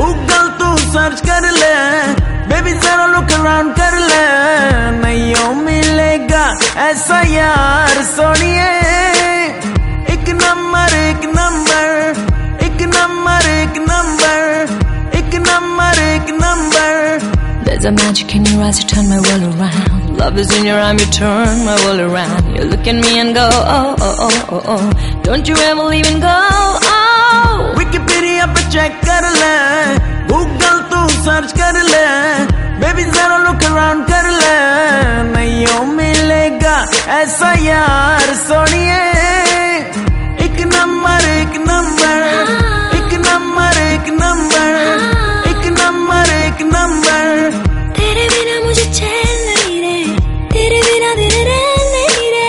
Google तू search कर ले बेबी जरा लुक अराउंड कर ले नहीं मिलेगा ऐसा यार सोनिए एक नंबर एक नंबर एक नंबर एक नंबर एक नंबर एक number There's a magic in your eyes, you turn my world around. Love is in your arm, you turn my world around. You look at me and go, oh, oh, oh, oh, oh. Don't you ever leave and go, oh. Wikipedia पे check कर ले। Google तू search कर ले। Baby जरा look around कर ले। नहीं मिलेगा ऐसा यार, सोनिए। एक नंबर एक नंबर। एक नंबर एक नंबर। एक नंबर एक नंबर। तेरे बिना मुझे चैन नहीं रे। तेरे बिना दिन रैन नहीं रे।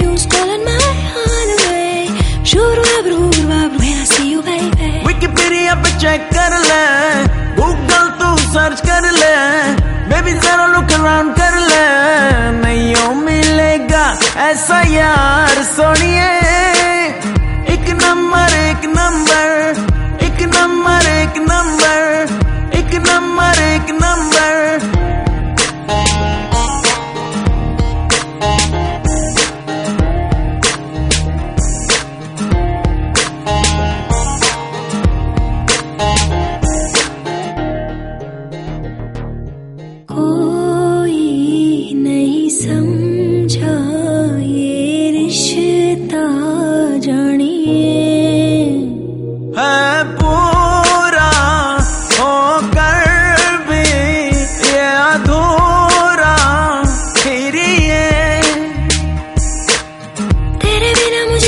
You stolen my heart away शुरू अब रूर बाब पे चेक कर ले। गूगल तू सर्च कर ले। बेबी जरा लुक अराउंड कर ले। नहीं मिलेगा ऐसा यार सोनिए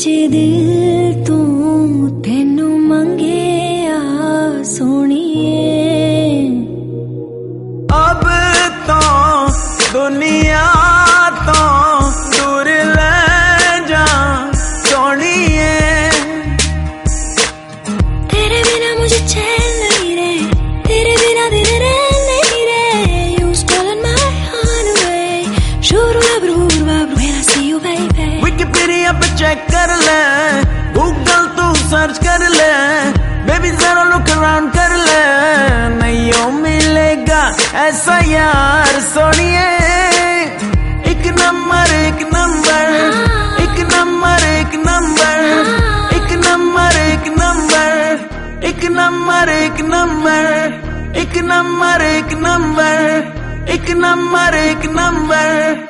ਕੱਚੇ ਦਿਲ ਤੂੰ ਤੈਨੂੰ ਮੰਗੇ ਆ ਸੋਣੀਏ ਅਬ ਤਾਂ ਦੁਨੀਆ चेक कर ले गूगल तू सर्च कर ले बेबी जरा लुक अराउंड कर ले नहीं मिलेगा ऐसा यार सोनिए एक नंबर एक नंबर एक नंबर एक नंबर एक नंबर एक नंबर एक नंबर एक नंबर एक नंबर एक नंबर एक नंबर एक नंबर